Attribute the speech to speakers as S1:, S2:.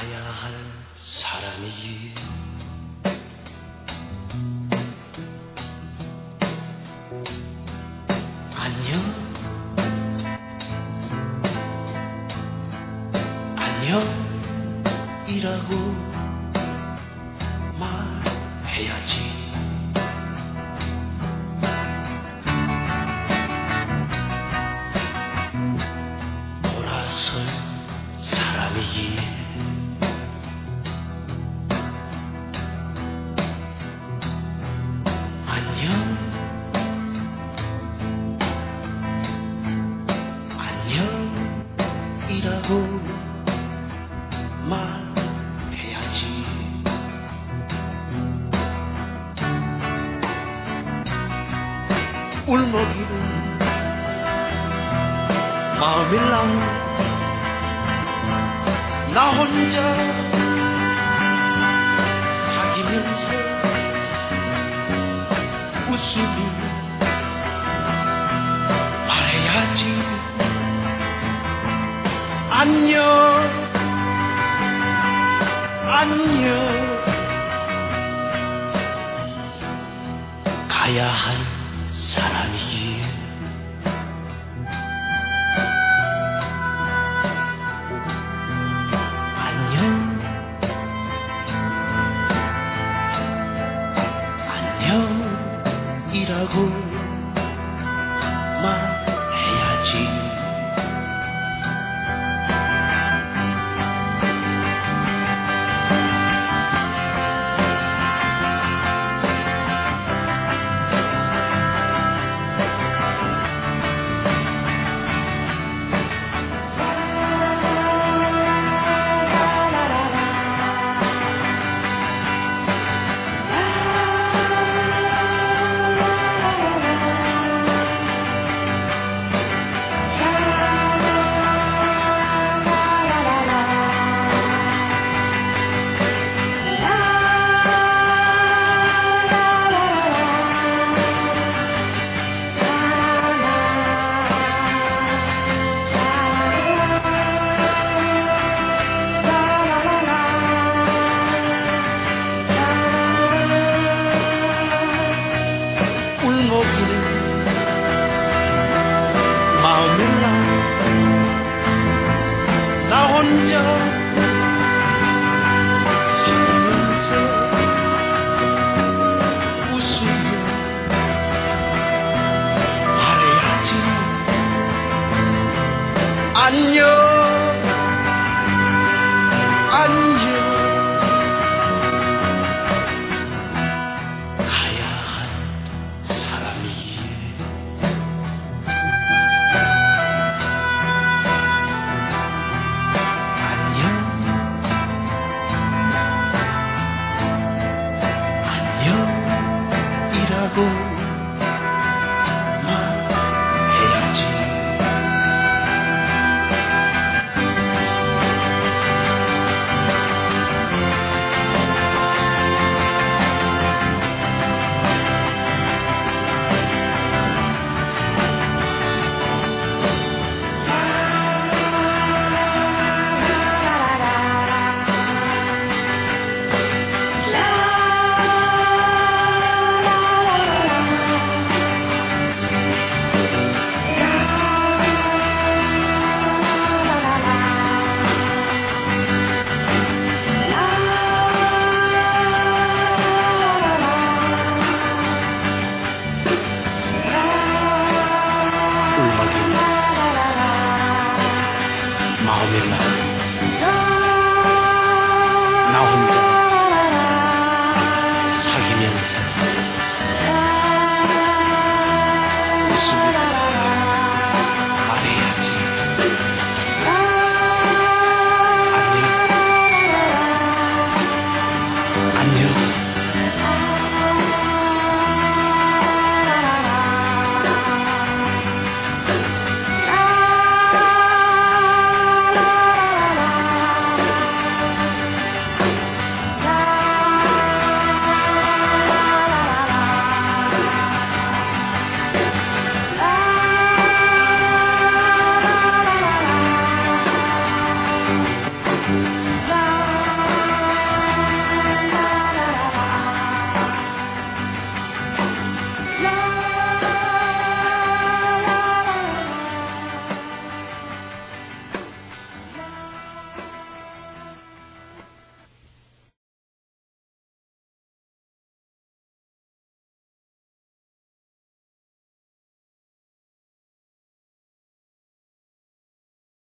S1: 가야 할 사람이. 안녕. 안녕. 이라고. 말해야지. 울먹이는 마음일랑 나 혼자 사귀면서 웃으며 안녕 가야 할 사람이기에 안녕. go. Yeah.